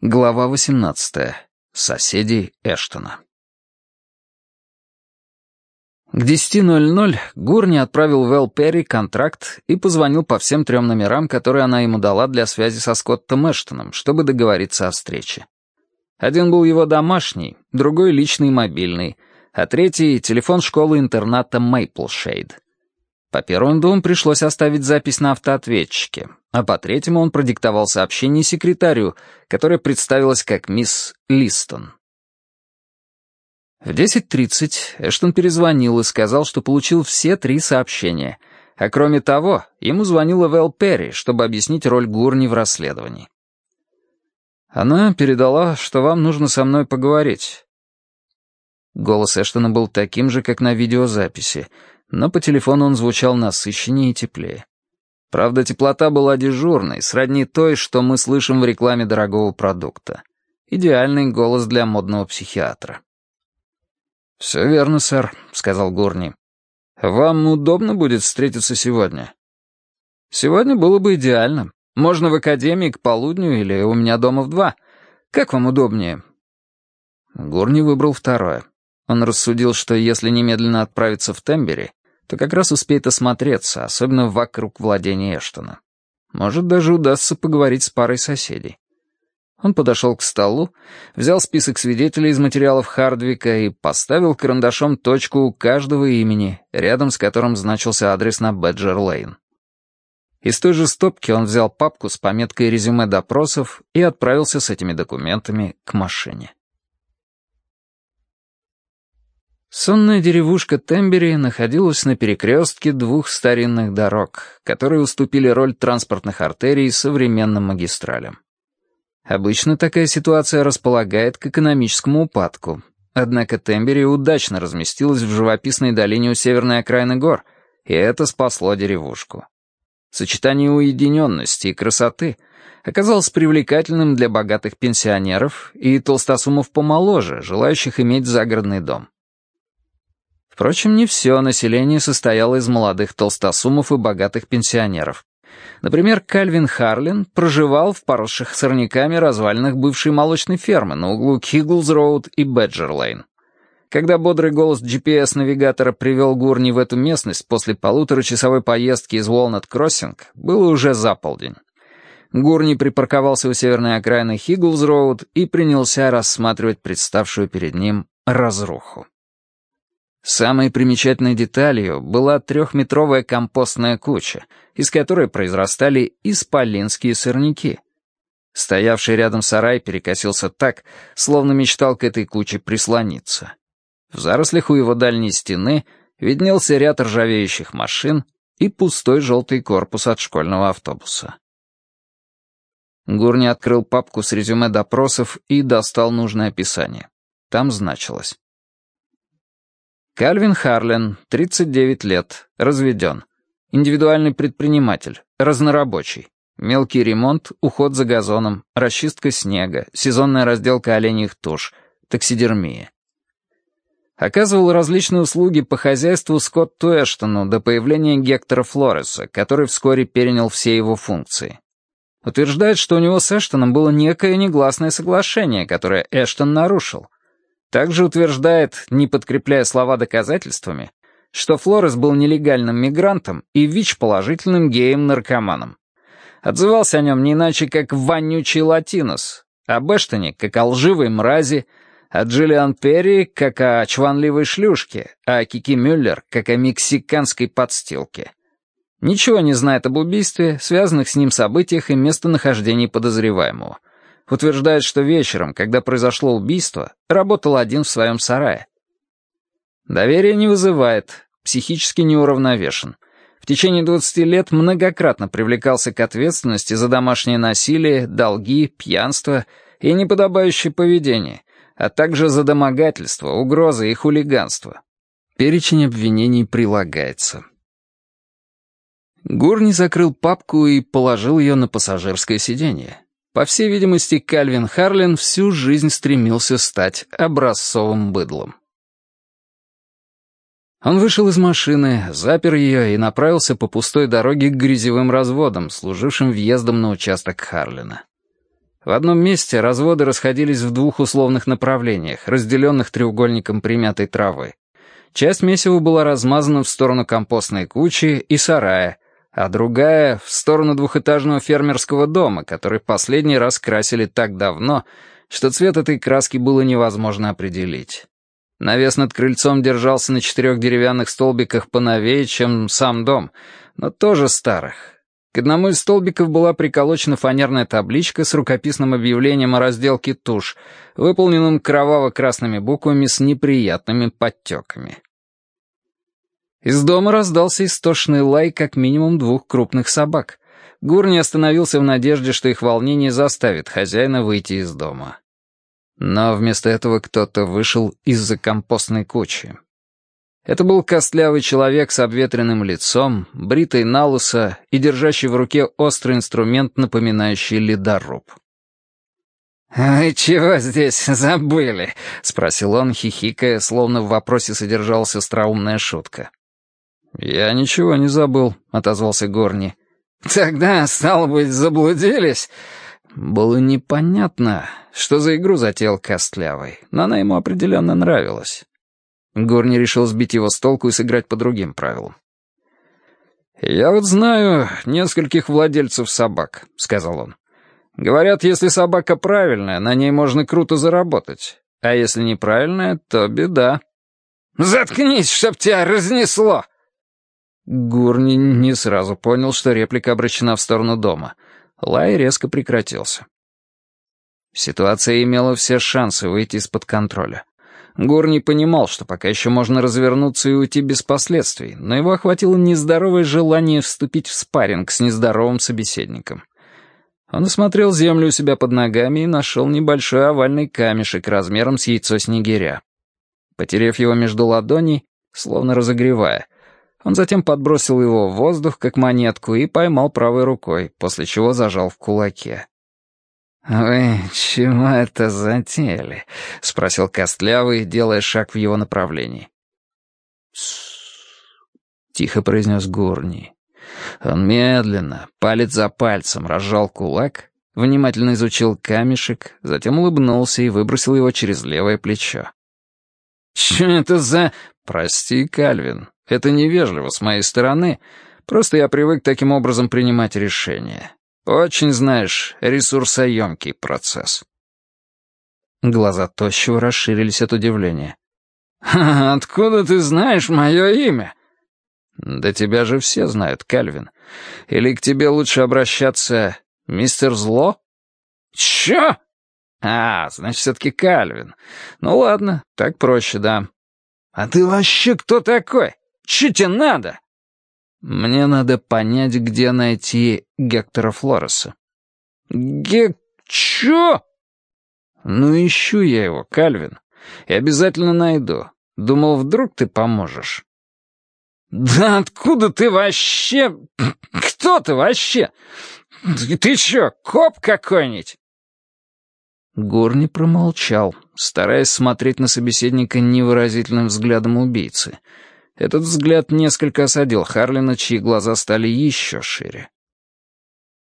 Глава 18. Соседи Эштона. К 10.00 Гурни отправил Вэл Перри контракт и позвонил по всем трем номерам, которые она ему дала для связи со Скоттом Эштоном, чтобы договориться о встрече. Один был его домашний, другой — личный мобильный, а третий — телефон школы-интерната Мейплшейд. По первым двум пришлось оставить запись на автоответчике, а по третьему он продиктовал сообщение секретарю, которое представилось как мисс Листон. В 10.30 Эштон перезвонил и сказал, что получил все три сообщения, а кроме того, ему звонила Вэл Перри, чтобы объяснить роль Гурни в расследовании. «Она передала, что вам нужно со мной поговорить». Голос Эштона был таким же, как на видеозаписи, но по телефону он звучал насыщеннее и теплее. Правда, теплота была дежурной, сродни той, что мы слышим в рекламе дорогого продукта. Идеальный голос для модного психиатра. «Все верно, сэр», — сказал Гурни. «Вам удобно будет встретиться сегодня?» «Сегодня было бы идеально. Можно в академии к полудню или у меня дома в два. Как вам удобнее?» Гурни выбрал второе. Он рассудил, что если немедленно отправиться в Тембери, то как раз успеет осмотреться, особенно вокруг владения Эштона. Может, даже удастся поговорить с парой соседей. Он подошел к столу, взял список свидетелей из материалов Хардвика и поставил карандашом точку у каждого имени, рядом с которым значился адрес на Бэджер-Лейн. Из той же стопки он взял папку с пометкой резюме допросов и отправился с этими документами к машине. Сонная деревушка Тембери находилась на перекрестке двух старинных дорог, которые уступили роль транспортных артерий современным магистралям. Обычно такая ситуация располагает к экономическому упадку. Однако Тембери удачно разместилась в живописной долине у северной окраины гор, и это спасло деревушку. Сочетание уединенности и красоты оказалось привлекательным для богатых пенсионеров и толстосумов помоложе, желающих иметь загородный дом. Впрочем, не все население состояло из молодых толстосумов и богатых пенсионеров. Например, Кальвин Харлин проживал в поросших сорняками развалинах бывшей молочной фермы на углу Хигглз-Роуд и Бэджер-Лейн. Когда бодрый голос GPS-навигатора привел Гурни в эту местность после полуторачасовой поездки из Уолнет-Кроссинг, было уже за полдень. Гурни припарковался у северной окраины Хигглз-Роуд и принялся рассматривать представшую перед ним разруху. Самой примечательной деталью была трехметровая компостная куча, из которой произрастали исполинские сорняки. Стоявший рядом сарай перекосился так, словно мечтал к этой куче прислониться. В зарослях у его дальней стены виднелся ряд ржавеющих машин и пустой желтый корпус от школьного автобуса. Гурни открыл папку с резюме допросов и достал нужное описание. Там значилось. Кальвин Харлен, 39 лет, разведен. Индивидуальный предприниматель, разнорабочий. Мелкий ремонт, уход за газоном, расчистка снега, сезонная разделка оленьих туш, таксидермия. Оказывал различные услуги по хозяйству Скотту Эштону до появления Гектора Флореса, который вскоре перенял все его функции. Утверждает, что у него с Эштоном было некое негласное соглашение, которое Эштон нарушил — также утверждает, не подкрепляя слова доказательствами, что Флорес был нелегальным мигрантом и ВИЧ-положительным геем-наркоманом. Отзывался о нем не иначе, как «вонючий латинос», о Бэштоне, как о лживой мрази, о Джиллиан Перри, как о чванливой шлюшке, а Кики Мюллер, как о мексиканской подстилке. Ничего не знает об убийстве, связанных с ним событиях и местонахождении подозреваемого утверждает, что вечером, когда произошло убийство, работал один в своем сарае. Доверие не вызывает, психически неуравновешен. В течение 20 лет многократно привлекался к ответственности за домашнее насилие, долги, пьянство и неподобающее поведение, а также за домогательство, угрозы и хулиганство. Перечень обвинений прилагается. Гурни закрыл папку и положил ее на пассажирское сиденье. По всей видимости, Кальвин Харлин всю жизнь стремился стать образцовым быдлом. Он вышел из машины, запер ее и направился по пустой дороге к грязевым разводам, служившим въездом на участок Харлина. В одном месте разводы расходились в двух условных направлениях, разделенных треугольником примятой травы. Часть месива была размазана в сторону компостной кучи и сарая, а другая — в сторону двухэтажного фермерского дома, который последний раз красили так давно, что цвет этой краски было невозможно определить. Навес над крыльцом держался на четырех деревянных столбиках поновее, чем сам дом, но тоже старых. К одному из столбиков была приколочена фанерная табличка с рукописным объявлением о разделке туш, выполненным кроваво-красными буквами с неприятными подтеками. Из дома раздался истошный лай как минимум двух крупных собак. Гурни остановился в надежде, что их волнение заставит хозяина выйти из дома. Но вместо этого кто-то вышел из-за компостной кучи. Это был костлявый человек с обветренным лицом, бритый на лысо и держащий в руке острый инструмент, напоминающий ледоруб. «Вы чего здесь забыли?» — спросил он, хихикая, словно в вопросе содержалась остроумная шутка. «Я ничего не забыл», — отозвался Горни. «Тогда, стало быть, заблудились?» Было непонятно, что за игру затеял Костлявый, но она ему определенно нравилась. Горни решил сбить его с толку и сыграть по другим правилам. «Я вот знаю нескольких владельцев собак», — сказал он. «Говорят, если собака правильная, на ней можно круто заработать, а если неправильная, то беда». «Заткнись, чтоб тебя разнесло!» Гурни не сразу понял, что реплика обращена в сторону дома. Лай резко прекратился. Ситуация имела все шансы выйти из-под контроля. Гурни понимал, что пока еще можно развернуться и уйти без последствий, но его охватило нездоровое желание вступить в спарринг с нездоровым собеседником. Он осмотрел землю у себя под ногами и нашел небольшой овальный камешек размером с яйцо снегиря. Потерев его между ладоней, словно разогревая, он затем подбросил его в воздух, как монетку, и поймал правой рукой, после чего зажал в кулаке. «Вы чего это затеяли?» — спросил Костлявый, делая шаг в его направлении. тихо произнес Гурни. Он медленно, палец за пальцем, разжал кулак, внимательно изучил камешек, затем улыбнулся и выбросил его через левое плечо. «Что это за...» «Прости, Кальвин, это невежливо с моей стороны, просто я привык таким образом принимать решения. Очень, знаешь, ресурсоемкий процесс». Глаза Тощего расширились от удивления. «Откуда ты знаешь мое имя?» «Да тебя же все знают, Кальвин. Или к тебе лучше обращаться мистер Зло?» «Чё?» «А, значит, все-таки Кальвин. Ну ладно, так проще, да». «А ты вообще кто такой? Че тебе надо?» «Мне надо понять, где найти Гектора Флореса». «Гек... чё?» «Ну, ищу я его, Кальвин. И обязательно найду. Думал, вдруг ты поможешь». «Да откуда ты вообще... Кто ты вообще? Ты чё, коп какой-нибудь?» Горни промолчал, стараясь смотреть на собеседника невыразительным взглядом убийцы — этот взгляд несколько осадил Харлина, чьи глаза стали еще шире.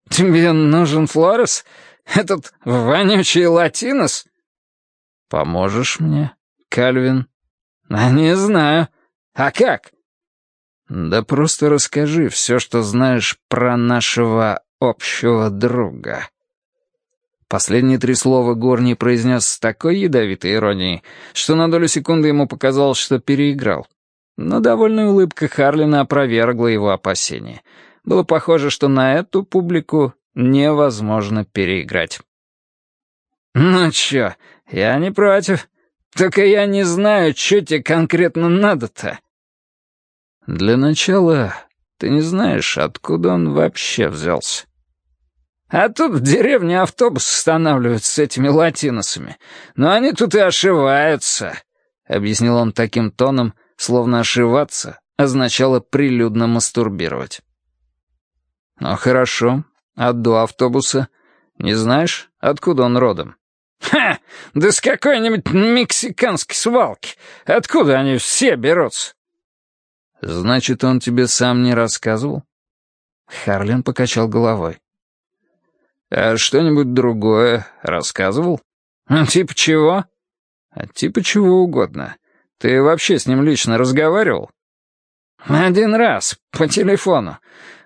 «Тебе нужен Флорес? Этот вонючий латинос?» «Поможешь мне, Кальвин?» «А не знаю. А как?» «Да просто расскажи все, что знаешь про нашего общего друга». Последние три слова Горни произнес с такой ядовитой иронией, что на долю секунды ему показалось, что переиграл. Но довольная улыбка Харлина опровергла его опасения. Было похоже, что на эту публику невозможно переиграть. «Ну чё, я не против. Только я не знаю, что тебе конкретно надо-то». «Для начала, ты не знаешь, откуда он вообще взялся?» «А тут в деревне автобус останавливают с этими латиносами. Но они тут и ошиваются», — объяснил он таким тоном, — словно ошиваться означало прилюдно мастурбировать. «Ну хорошо, а автобуса? Не знаешь, откуда он родом?» «Ха! Да с какой-нибудь мексиканской свалки! Откуда они все берутся?» «Значит, он тебе сам не рассказывал?» Харлин покачал головой. А что-нибудь другое рассказывал? Типа чего? А типа чего угодно. Ты вообще с ним лично разговаривал? Один раз, по телефону.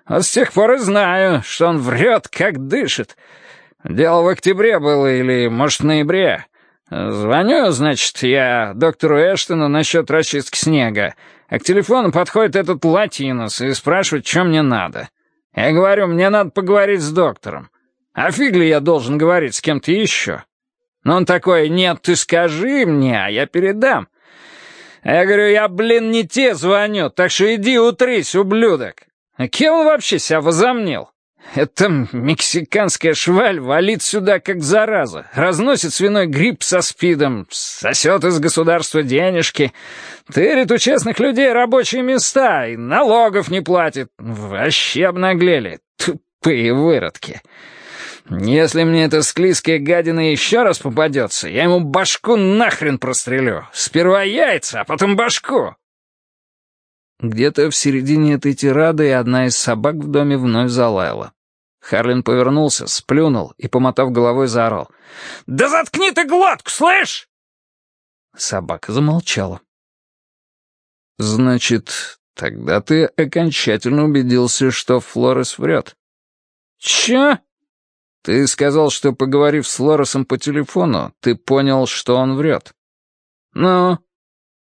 А с тех пор и знаю, что он врет, как дышит. Дело в октябре было или, может, ноябре. Звоню, значит, я доктору Эштону насчет расчистки снега, а к телефону подходит этот латинос и спрашивает, что мне надо. Я говорю, мне надо поговорить с доктором. А фиг ли я должен говорить с кем-то еще? Но он такой, нет, ты скажи мне, а я передам. А я говорю, я, блин, не те звоню, так что иди утрись, ублюдок. А кем вообще себя возомнил? Это мексиканская шваль валит сюда как зараза, разносит свиной гриб со спидом, сосет из государства денежки, тырит у честных людей рабочие места и налогов не платит. Вообще обнаглели, тупые выродки. Если мне эта склизкая гадина еще раз попадется, я ему башку нахрен прострелю. Сперва яйца, а потом башку. Где-то в середине этой тирады одна из собак в доме вновь залаяла. Харлин повернулся, сплюнул и, помотав головой, заорал. «Да заткни ты глотку, слышь!» Собака замолчала. «Значит, тогда ты окончательно убедился, что Флорес врет?» «Чё?» «Ты сказал, что, поговорив с Флоресом по телефону, ты понял, что он врет». «Ну?»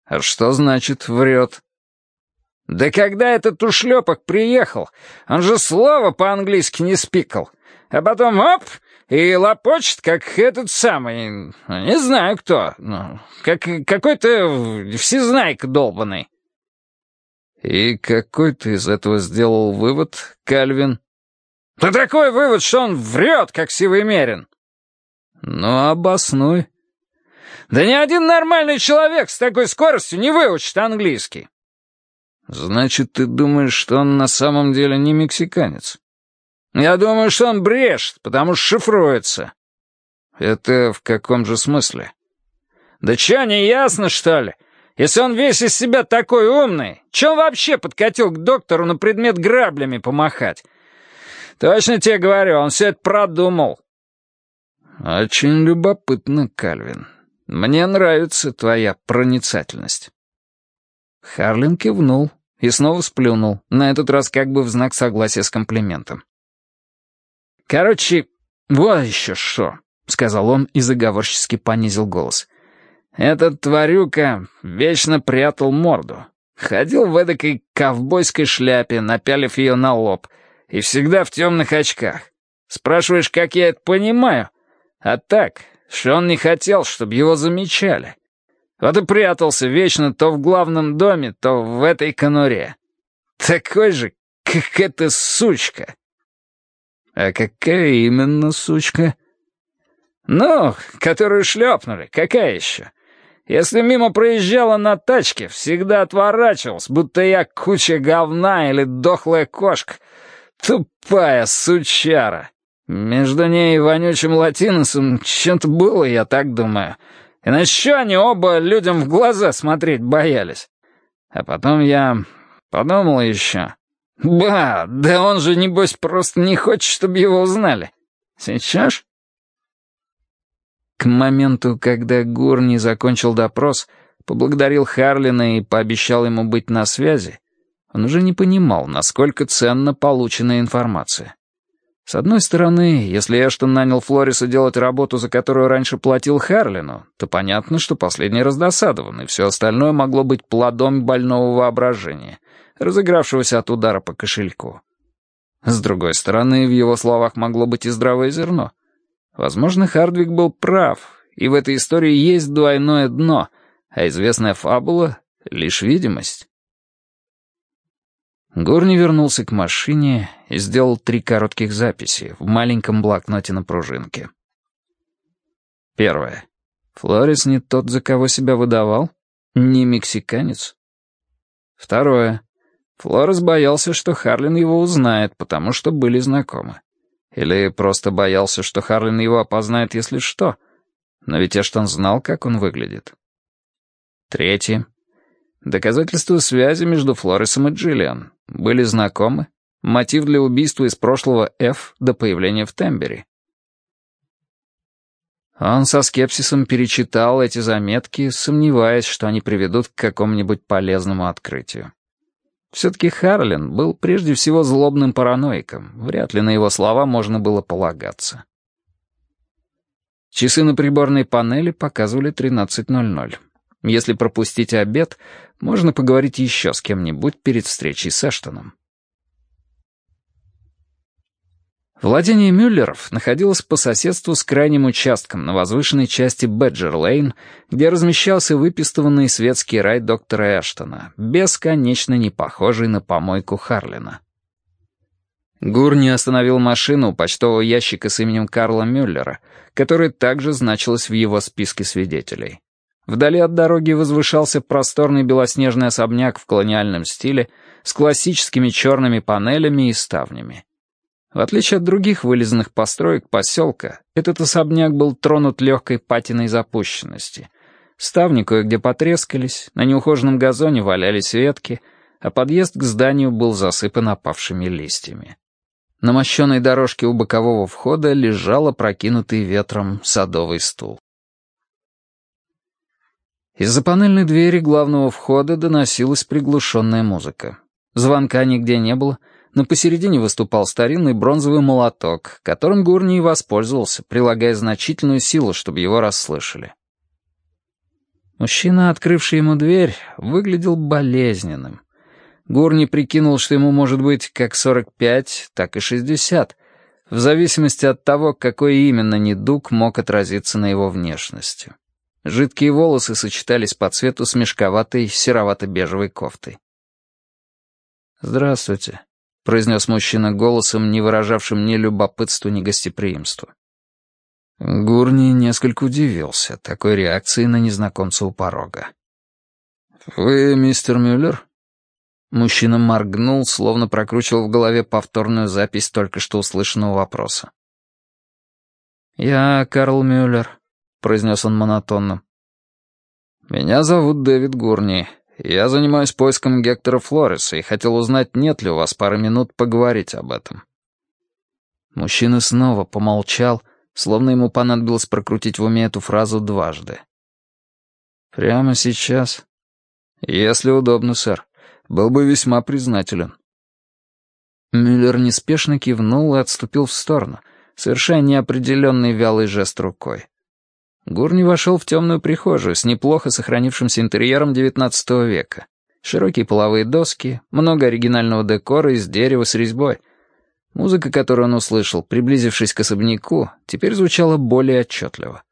«А что значит «врет»?» «Да когда этот ушлепок приехал, он же слова по-английски не спикал. А потом оп, и лопочет, как этот самый, ну, не знаю кто, ну, как какой-то всезнайка долбанный». «И какой ты из этого сделал вывод, Кальвин?» «Да такой вывод, что он врет, как сивый мерин». «Ну, обоснуй». «Да ни один нормальный человек с такой скоростью не выучит английский». «Значит, ты думаешь, что он на самом деле не мексиканец?» «Я думаю, что он брешет, потому что шифруется». «Это в каком же смысле?» «Да чё, не ясно, что ли? Если он весь из себя такой умный, чё он вообще подкатил к доктору на предмет граблями помахать? Точно тебе говорю, он все это продумал». «Очень любопытно, Кальвин. Мне нравится твоя проницательность». Харлин кивнул, и снова сплюнул, на этот раз как бы в знак согласия с комплиментом. «Короче, вот еще что», — сказал он и заговорчески понизил голос. «Этот тварюка вечно прятал морду. Ходил в эдакой ковбойской шляпе, напялив ее на лоб, и всегда в темных очках. Спрашиваешь, как я это понимаю? А так, что он не хотел, чтобы его замечали. Вот и прятался вечно то в главном доме, то в этой конуре. Такой же, как эта сучка. А какая именно сучка? Ну, которую шлепнули, какая еще? Если мимо проезжала на тачке, всегда отворачивался, будто я куча говна или дохлая кошка. Тупая сучара. Между ней и вонючим латиносом чем-то было, я так думаю. Иначе что они оба людям в глаза смотреть боялись? А потом я подумал еще. Ба, да он же, небось, просто не хочет, чтобы его узнали. Сейчас? К моменту, когда Гурни закончил допрос, поблагодарил Харлина и пообещал ему быть на связи, он уже не понимал, насколько ценна полученная информация. С одной стороны, если Эштон нанял Флориса делать работу, за которую раньше платил Харлину, то понятно, что последний раздосадован, и все остальное могло быть плодом больного воображения, разыгравшегося от удара по кошельку. С другой стороны, в его словах могло быть и здравое зерно. Возможно, Хардвик был прав, и в этой истории есть двойное дно, а известная фабула — лишь видимость. Горни вернулся к машине и сделал три коротких записи в маленьком блокноте на пружинке. Первое. Флорис не тот, за кого себя выдавал? Не мексиканец? Второе. Флорис боялся, что Харлин его узнает, потому что были знакомы. Или просто боялся, что Харлин его опознает, если что. Но ведь Эштон знал, как он выглядит. Третье. Доказательства связи между Флорисом и Джиллиан. Были знакомы. Мотив для убийства из прошлого F до появления в Тембере. Он со скепсисом перечитал эти заметки, сомневаясь, что они приведут к какому-нибудь полезному открытию. Все-таки Харлин был прежде всего злобным параноиком, вряд ли на его слова можно было полагаться. Часы на приборной панели показывали 13.00. Если пропустить обед, можно поговорить еще с кем-нибудь перед встречей с Эштоном. Владение Мюллеров находилось по соседству с крайним участком на возвышенной части Бэджер-Лейн, где размещался выпистыванный светский рай доктора Эштона, бесконечно не похожий на помойку Харлина. Гурни остановил машину у почтового ящика с именем Карла Мюллера, которое также значилось в его списке свидетелей. Вдали от дороги возвышался просторный белоснежный особняк в колониальном стиле с классическими черными панелями и ставнями. В отличие от других вылизанных построек поселка, этот особняк был тронут легкой патиной запущенности. Ставни кое-где потрескались, на неухоженном газоне валялись ветки, а подъезд к зданию был засыпан опавшими листьями. На мощенной дорожке у бокового входа лежал опрокинутый ветром садовый стул. Из-за панельной двери главного входа доносилась приглушенная музыка. Звонка нигде не было — но посередине выступал старинный бронзовый молоток, которым Гурни и воспользовался, прилагая значительную силу, чтобы его расслышали. Мужчина, открывший ему дверь, выглядел болезненным. Гурни прикинул, что ему может быть как 45, так и 60, в зависимости от того, какой именно недуг мог отразиться на его внешности. Жидкие волосы сочетались по цвету с мешковатой серовато-бежевой кофтой. «Здравствуйте», произнес мужчина голосом, не выражавшим ни любопытства, ни гостеприимства. Гурни несколько удивился такой реакции на незнакомца у порога. «Вы мистер Мюллер?» Мужчина моргнул, словно прокручивал в голове повторную запись только что услышанного вопроса. «Я Карл Мюллер», — произнес он монотонно. «Меня зовут Дэвид Гурни. Я занимаюсь поиском Гектора Флореса и хотел узнать, нет ли у вас пары минут поговорить об этом». Мужчина снова помолчал, словно ему понадобилось прокрутить в уме эту фразу дважды. «Прямо сейчас?» «Если удобно, сэр. Был бы весьма признателен». Мюллер неспешно кивнул и отступил в сторону, совершая неопределенный вялый жест рукой. Гурни вошел в темную прихожую с неплохо сохранившимся интерьером XIX века. Широкие половые доски, много оригинального декора из дерева с резьбой. Музыка, которую он услышал, приблизившись к особняку, теперь звучала более отчетливо.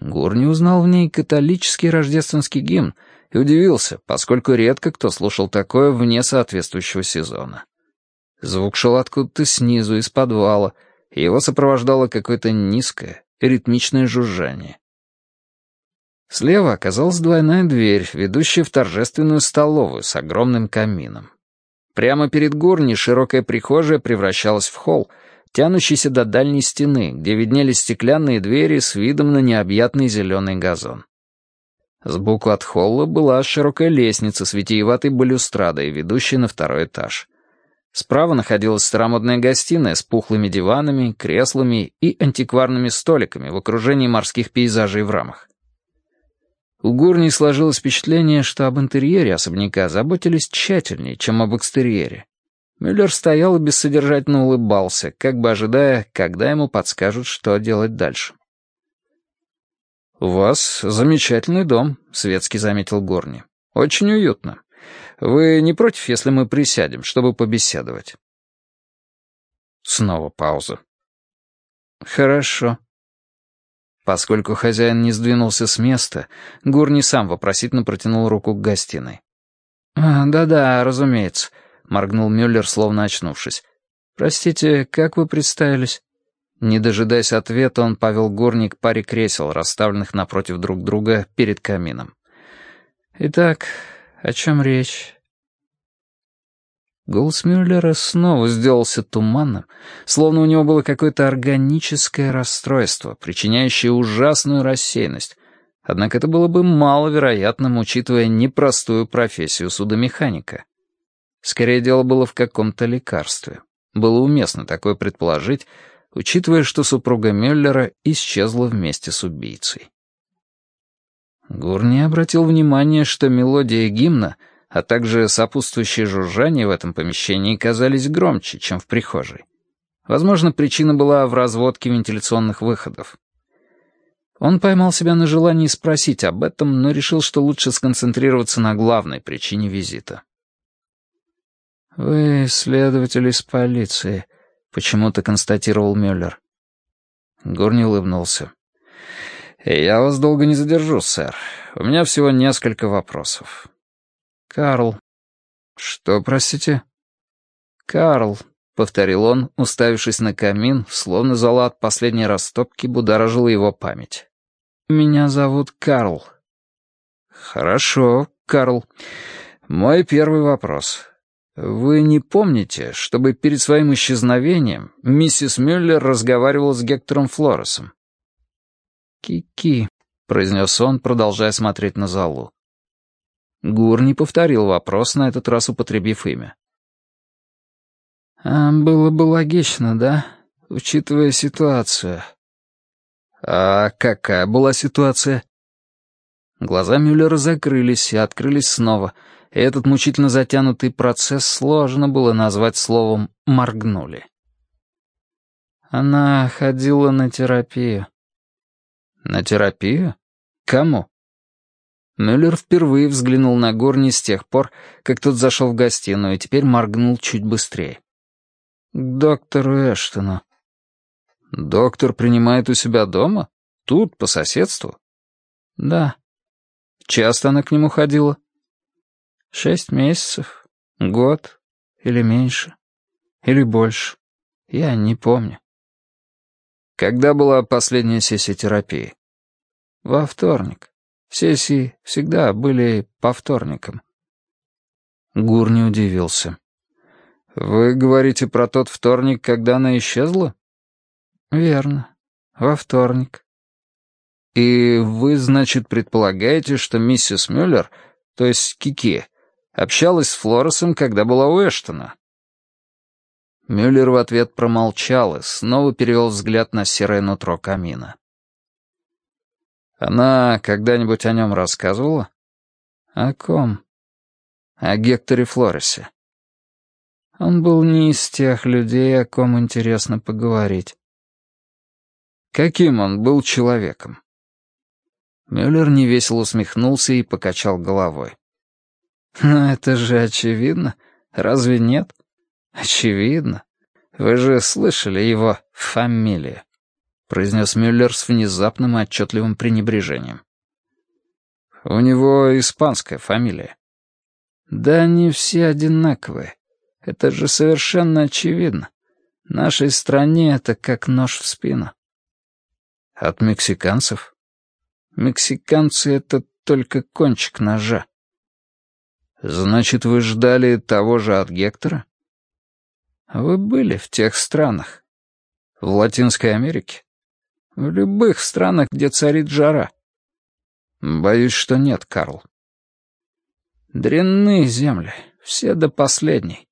Гурни узнал в ней католический рождественский гимн и удивился, поскольку редко кто слушал такое вне соответствующего сезона. Звук шел откуда-то снизу, из подвала, и его сопровождало какое-то низкое, ритмичное жужжание. Слева оказалась двойная дверь, ведущая в торжественную столовую с огромным камином. Прямо перед горней широкая прихожая превращалась в холл, тянущийся до дальней стены, где виднелись стеклянные двери с видом на необъятный зеленый газон. Сбоку от холла была широкая лестница с витиеватой балюстрадой, ведущая на второй этаж. Справа находилась старомодная гостиная с пухлыми диванами, креслами и антикварными столиками в окружении морских пейзажей в рамах. У Гурни сложилось впечатление, что об интерьере особняка заботились тщательнее, чем об экстерьере. Мюллер стоял и бессодержательно улыбался, как бы ожидая, когда ему подскажут, что делать дальше. «У вас замечательный дом», — светски заметил Горни. «Очень уютно. Вы не против, если мы присядем, чтобы побеседовать?» Снова пауза. «Хорошо», Поскольку хозяин не сдвинулся с места, Гурни сам вопросительно протянул руку к гостиной. «А, «Да-да, разумеется», — моргнул Мюллер, словно очнувшись. «Простите, как вы представились?» Не дожидаясь ответа, он повел Гурни к паре кресел, расставленных напротив друг друга перед камином. «Итак, о чем речь?» Голос Мюллера снова сделался туманным, словно у него было какое-то органическое расстройство, причиняющее ужасную рассеянность. Однако это было бы маловероятным, учитывая непростую профессию судомеханика. Скорее дело было в каком-то лекарстве. Было уместно такое предположить, учитывая, что супруга Мюллера исчезла вместе с убийцей. Гурни обратил внимание, что мелодия гимна, а также сопутствующее жужжание в этом помещении казались громче, чем в прихожей. Возможно, причина была в разводке вентиляционных выходов. Он поймал себя на желании спросить об этом, но решил, что лучше сконцентрироваться на главной причине визита. «Вы следователь из полиции», — почему-то констатировал Мюллер. Гурни улыбнулся. «Я вас долго не задержу, сэр. У меня всего несколько вопросов». «Карл». «Что, простите?» «Карл», — повторил он, уставившись на камин, словно зала от последней растопки будоражила его память. «Меня зовут Карл». «Хорошо, Карл. Мой первый вопрос. Вы не помните, чтобы перед своим исчезновением миссис Мюллер разговаривала с Гектором Флоресом?» «Ки-ки», — произнес он, продолжая смотреть на залу. Гур не повторил вопрос, на этот раз употребив имя. А было бы логично, да, учитывая ситуацию. А какая была ситуация? Глаза Мюллера закрылись и открылись снова, и этот мучительно затянутый процесс сложно было назвать словом «моргнули». Она ходила на терапию. На терапию? Кому? Мюллер впервые взглянул на Горни с тех пор, как тот зашел в гостиную, и теперь моргнул чуть быстрее. «К доктору Эштону». «Доктор принимает у себя дома? Тут, по соседству?» «Да». «Часто она к нему ходила?» «Шесть месяцев, год или меньше, или больше. Я не помню». «Когда была последняя сессия терапии?» «Во вторник. Сессии всегда были по вторникам». Гур не удивился. «Вы говорите про тот вторник, когда она исчезла?» «Верно. Во вторник». «И вы, значит, предполагаете, что миссис Мюллер, то есть Кики, общалась с Флоресом, когда была у Эштона?» Мюллер в ответ промолчал и снова перевел взгляд на серое нутро камина. «Она когда-нибудь о нем рассказывала?» «О ком?» «О Гекторе Флоресе». Он был не из тех людей, о ком интересно поговорить. Каким он был человеком? Мюллер невесело усмехнулся и покачал головой. «Но это же очевидно. Разве нет? Очевидно. Вы же слышали его фамилию», — произнес Мюллер с внезапным и отчетливым пренебрежением. «У него испанская фамилия». «Да они все одинаковые. Это же совершенно очевидно. Нашей стране это как нож в спину. От мексиканцев? Мексиканцы — это только кончик ножа. Значит, вы ждали того же от Гектора? Вы были в тех странах. В Латинской Америке? В любых странах, где царит жара. Боюсь, что нет, Карл. Дрянные земли, все до последней.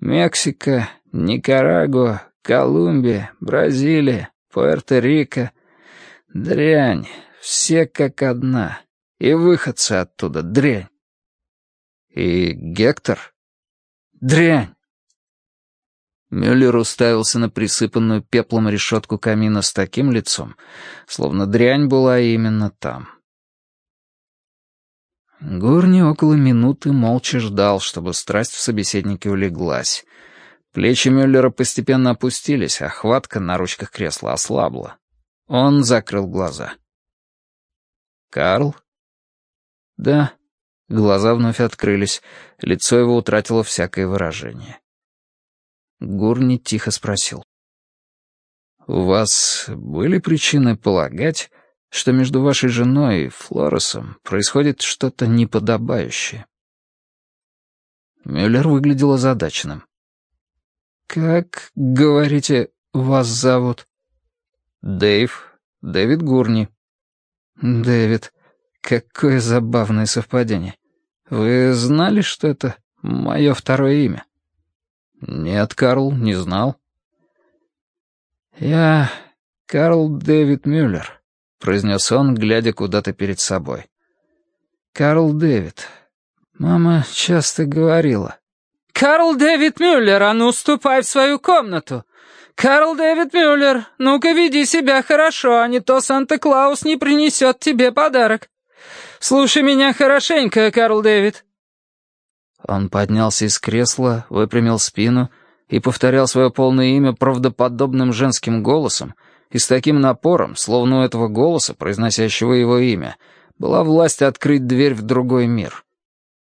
Мексика, Никарагуа, Колумбия, Бразилия, Пуэрто-Рико. Дрянь, все как одна. И выходцы оттуда дрянь. И Гектор? Дрянь. Мюллер уставился на присыпанную пеплом решетку камина с таким лицом, словно дрянь была именно там. Гурни около минуты молча ждал, чтобы страсть в собеседнике улеглась. Плечи Мюллера постепенно опустились, а хватка на ручках кресла ослабла. Он закрыл глаза. «Карл?» «Да». Глаза вновь открылись, лицо его утратило всякое выражение. Гурни тихо спросил. «У вас были причины полагать, что между вашей женой и Флоресом происходит что-то неподобающее. Мюллер выглядел озадаченным. «Как, говорите, вас зовут?» «Дэйв. Дэвид Гурни». «Дэвид. Какое забавное совпадение. Вы знали, что это мое второе имя?» «Нет, Карл, не знал». «Я Карл Дэвид Мюллер», — произнес он, глядя куда-то перед собой. «Карл Дэвид. Мама часто говорила». «Карл Дэвид Мюллер, а ну ступай в свою комнату! Карл Дэвид Мюллер, ну-ка веди себя хорошо, а не то Санта-Клаус не принесет тебе подарок. Слушай меня хорошенько, Карл Дэвид». Он поднялся из кресла, выпрямил спину и повторял свое полное имя правдоподобным женским голосом и с таким напором, словно у этого голоса, произносящего его имя, была власть открыть дверь в другой мир.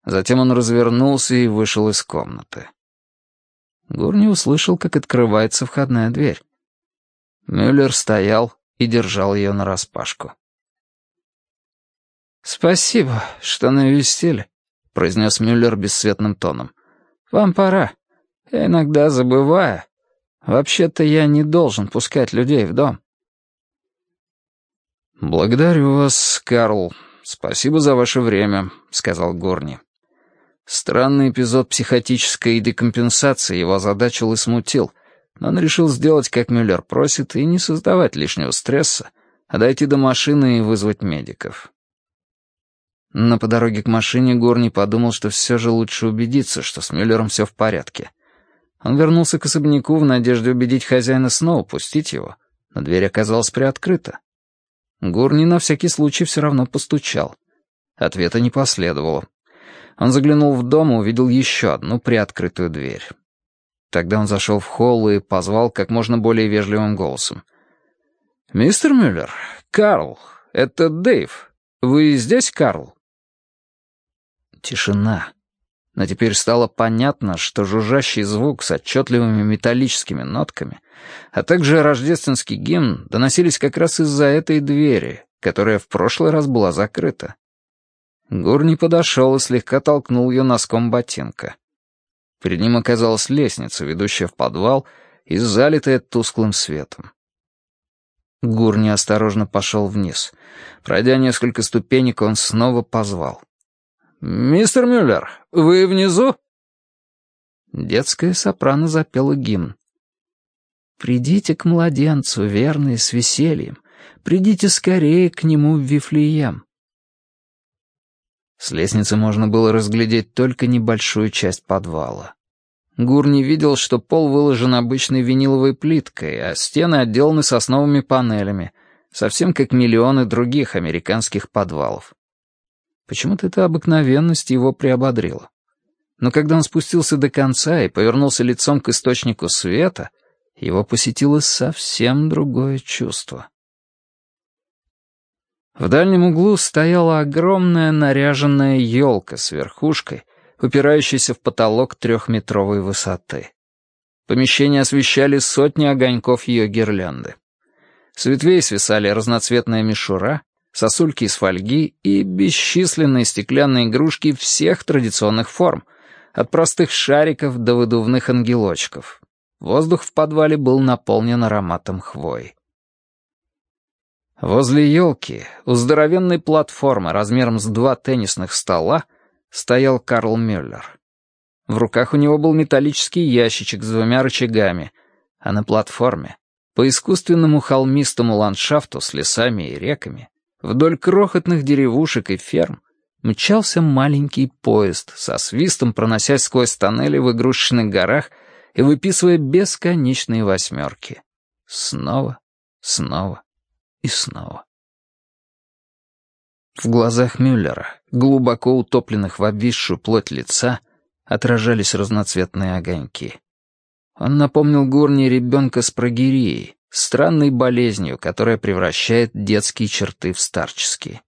Затем он развернулся и вышел из комнаты. Гурни услышал, как открывается входная дверь. Мюллер стоял и держал ее нараспашку. «Спасибо, что навестили», — произнес Мюллер бесцветным тоном. «Вам пора. Я иногда забываю. Вообще-то я не должен пускать людей в дом». «Благодарю вас, Карл. Спасибо за ваше время», — сказал Горни. Странный эпизод психотической декомпенсации его озадачил и смутил, но он решил сделать, как Мюллер просит, и не создавать лишнего стресса, а дойти до машины и вызвать медиков. Но по дороге к машине Горни подумал, что все же лучше убедиться, что с Мюллером все в порядке. Он вернулся к особняку в надежде убедить хозяина снова пустить его, но дверь оказалась приоткрыта. Горни на всякий случай все равно постучал. Ответа не последовало. Он заглянул в дом и увидел еще одну приоткрытую дверь. Тогда он зашел в холл и позвал как можно более вежливым голосом. «Мистер Мюллер, Карл, это Дэйв. Вы здесь, Карл?» Тишина. Но теперь стало понятно, что жужжащий звук с отчетливыми металлическими нотками, а также рождественский гимн доносились как раз из-за этой двери, которая в прошлый раз была закрыта. Гурни подошел и слегка толкнул ее носком ботинка. Перед ним оказалась лестница, ведущая в подвал и залитая тусклым светом. Гурни осторожно пошел вниз. Пройдя несколько ступенек, он снова позвал. «Мистер Мюллер, вы внизу?» Детская сопрано запела гимн. «Придите к младенцу, верные, с весельем. Придите скорее к нему в Вифлеем. С лестницы можно было разглядеть только небольшую часть подвала. Гур не видел, что пол выложен обычной виниловой плиткой, а стены отделаны сосновыми панелями, совсем как миллионы других американских подвалов. Почему-то эта обыкновенность его приободрила. Но когда он спустился до конца и повернулся лицом к источнику света, его посетило совсем другое чувство. В дальнем углу стояла огромная наряженная елка с верхушкой, упирающейся в потолок трехметровой высоты. Помещение освещали сотни огоньков ее гирлянды. С ветвей свисали разноцветная мишура, сосульки из фольги и бесчисленные стеклянные игрушки всех традиционных форм, от простых шариков до выдувных ангелочков. Воздух в подвале был наполнен ароматом хвои. Возле елки, у здоровенной платформы размером с два теннисных стола, стоял Карл Мюллер. В руках у него был металлический ящичек с двумя рычагами, а на платформе, по искусственному холмистому ландшафту с лесами и реками, вдоль крохотных деревушек и ферм, мчался маленький поезд, со свистом проносясь сквозь тоннели в игрушечных горах и выписывая бесконечные восьмерки. Снова, снова и снова. В глазах Мюллера, глубоко утопленных в обвисшую плоть лица, отражались разноцветные огоньки. Он напомнил Гурни ребенка с прогирией, странной болезнью, которая превращает детские черты в старческие.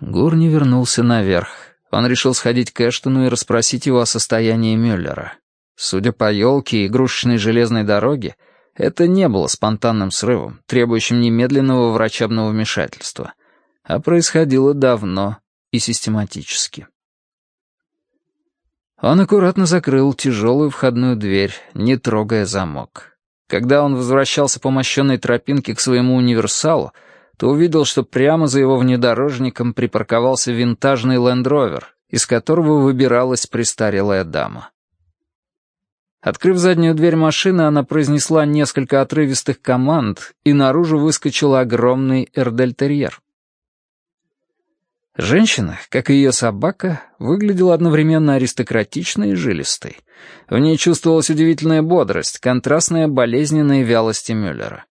Гурни вернулся наверх. Он решил сходить к Эштону и расспросить его о состоянии Мюллера. Судя по елке и игрушечной железной дороге, это не было спонтанным срывом, требующим немедленного врачебного вмешательства, а происходило давно и систематически. Он аккуратно закрыл тяжелую входную дверь, не трогая замок. Когда он возвращался по мощенной тропинке к своему универсалу, то увидел, что прямо за его внедорожником припарковался винтажный лендровер, из которого выбиралась престарелая дама. Открыв заднюю дверь машины, она произнесла несколько отрывистых команд, и наружу выскочил огромный эрдельтерьер. Женщина, как и ее собака, выглядела одновременно аристократичной и жилистой. В ней чувствовалась удивительная бодрость, контрастная болезненной вялости Мюллера.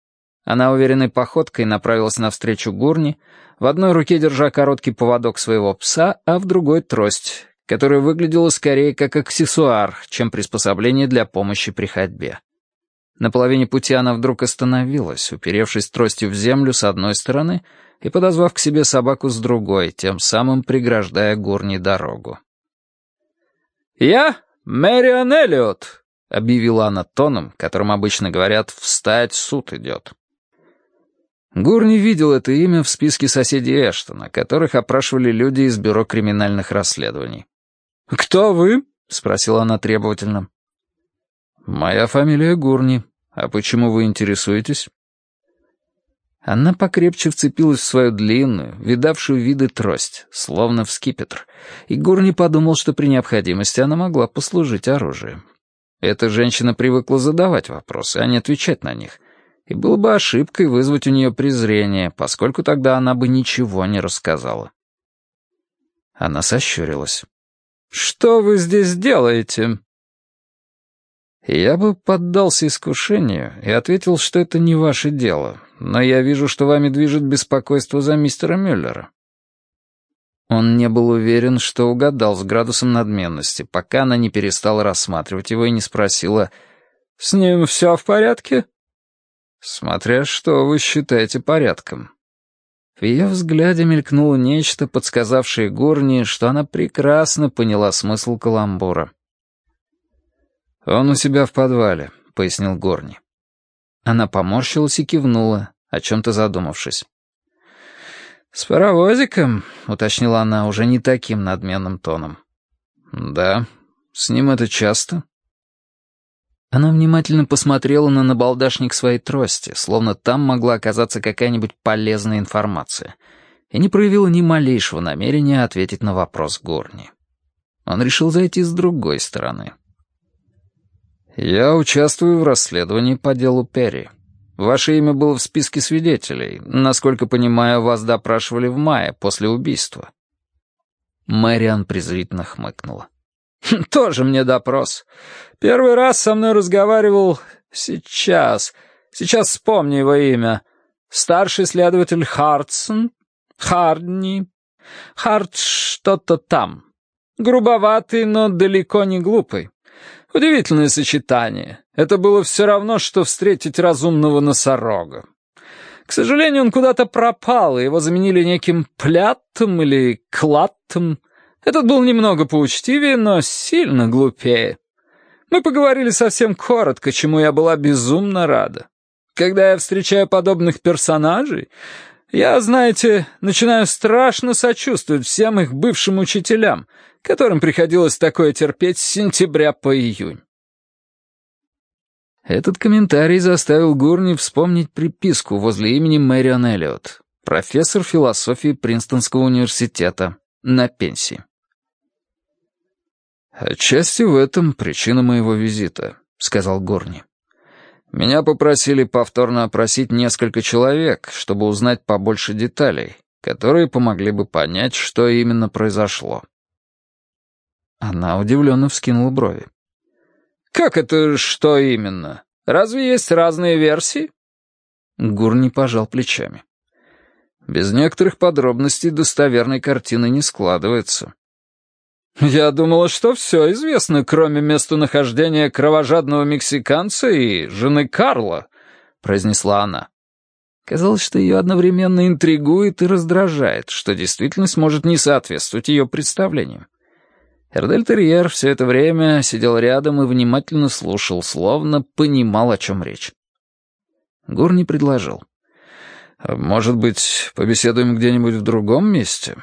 Она уверенной походкой направилась навстречу Гурни, в одной руке держа короткий поводок своего пса, а в другой — трость, которая выглядела скорее как аксессуар, чем приспособление для помощи при ходьбе. На половине пути она вдруг остановилась, уперевшись тростью в землю с одной стороны и подозвав к себе собаку с другой, тем самым преграждая Гурни дорогу. «Я Мэриан Эллиот», — объявила она тоном, которым обычно говорят «встать, суд идет». Гурни видел это имя в списке соседей Эштона, которых опрашивали люди из Бюро криминальных расследований. «Кто вы?» — спросила она требовательно. «Моя фамилия Гурни. А почему вы интересуетесь?» Она покрепче вцепилась в свою длинную, видавшую виды трость, словно в скипетр, и Гурни подумал, что при необходимости она могла послужить оружием. Эта женщина привыкла задавать вопросы, а не отвечать на них, и было бы ошибкой вызвать у нее презрение, поскольку тогда она бы ничего не рассказала. Она сощурилась. «Что вы здесь делаете?» Я бы поддался искушению и ответил, что это не ваше дело, но я вижу, что вами движет беспокойство за мистера Мюллера. Он не был уверен, что угадал с градусом надменности, пока она не перестала рассматривать его и не спросила «С ним все в порядке?» «Смотря что вы считаете порядком», в ее взгляде мелькнуло нечто, подсказавшее Горни, что она прекрасно поняла смысл каламбура. «Он у себя в подвале», — пояснил Горни. Она поморщилась и кивнула, о чем-то задумавшись. «С паровозиком», — уточнила она уже не таким надменным тоном. «Да, с ним это часто». Она внимательно посмотрела на набалдашник своей трости, словно там могла оказаться какая-нибудь полезная информация, и не проявила ни малейшего намерения ответить на вопрос Горни. Он решил зайти с другой стороны. «Я участвую в расследовании по делу Перри. Ваше имя было в списке свидетелей. Насколько понимаю, вас допрашивали в мае, после убийства». Мэриан презрительно хмыкнула. «Тоже мне допрос. Первый раз со мной разговаривал сейчас. Сейчас вспомни его имя. Старший следователь Хартсон? Хардни? Харт что-то там. Грубоватый, но далеко не глупый. Удивительное сочетание. Это было все равно, что встретить разумного носорога. К сожалению, он куда-то пропал, и его заменили неким пляттом или клаттом. Этот был немного поучтивее, но сильно глупее. Мы поговорили совсем коротко, чему я была безумно рада. Когда я встречаю подобных персонажей, я, знаете, начинаю страшно сочувствовать всем их бывшим учителям, которым приходилось такое терпеть с сентября по июнь. Этот комментарий заставил Гурни вспомнить приписку возле имени Мэрион Эллиот, профессор философии Принстонского университета, на пенсии. «Отчасти в этом причина моего визита», — сказал Горни. «Меня попросили повторно опросить несколько человек, чтобы узнать побольше деталей, которые помогли бы понять, что именно произошло». Она удивленно вскинула брови. «Как это что именно? Разве есть разные версии?» Гурни пожал плечами. «Без некоторых подробностей достоверной картины не складывается. «Я думала, что все известно, кроме местонахождения кровожадного мексиканца и жены Карла», — произнесла она. Казалось, что ее одновременно интригует и раздражает, что действительность может не соответствовать ее представлениям. Эрдель-терьер все это время сидел рядом и внимательно слушал, словно понимал, о чем речь. Гурни предложил. «Может быть, побеседуем где-нибудь в другом месте?»